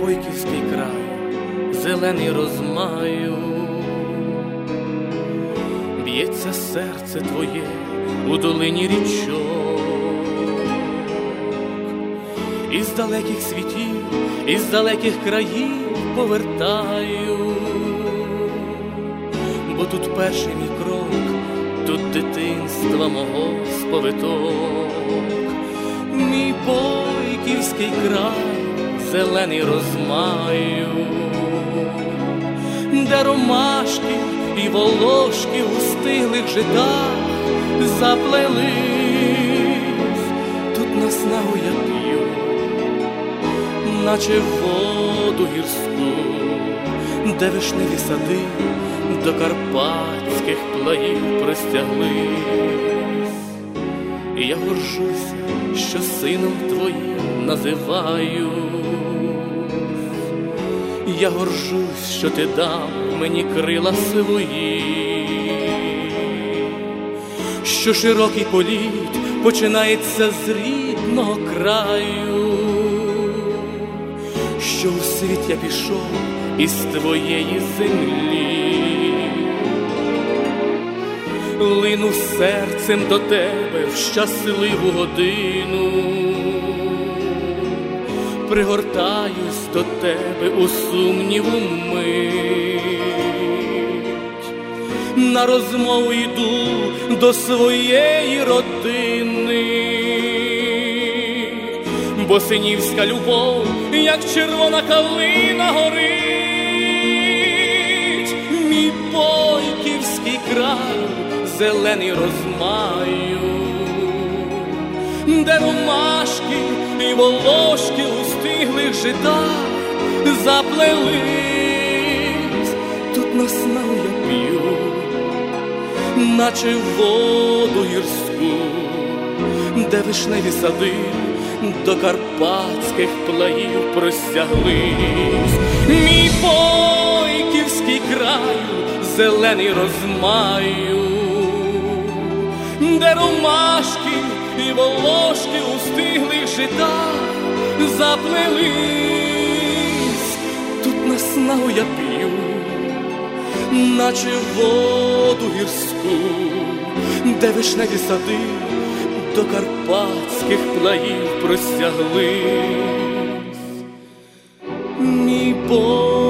Бойківський край, зелений розмаю, б'ється серце твоє у долині річок, із далеких світів, із далеких країв повертаю, бо тут перший мій крок, тут дитинства мого сповиток, мій бойківський край зелений розмаю, де ромашки і волошки у стиглих житах заплелись, тут наснагу я п'ю, наче воду гірську, де вишневі сади до карпатських плаїв простяглись, і я горжуся, що сином твоїм називаю. Я горжусь, що ти дав мені крила свої, що широкий політ починається з рідного краю, що у світ я пішов із твоєї землі, лину серцем до тебе в щасливу годину пригортаюсь до тебе у сумніву мить, на розмову йду до своєї родини, бо синівська любов, як червона калина горить, мій бойківський край, зелений розмаю, де ромашки і волошки у стиглих житах заплелись, тут на снагу я п'ю, наче воду гірську, де вишневі сади до карпатських плаїв простяглись, мій бойківський край, зелений розмаю, де ромашки і волошки у стиглих житах заплелись, тут наснагу я п'ю, наче воду гірську, де вишневі сади до карпатських плаїв простяглись. Мій Бог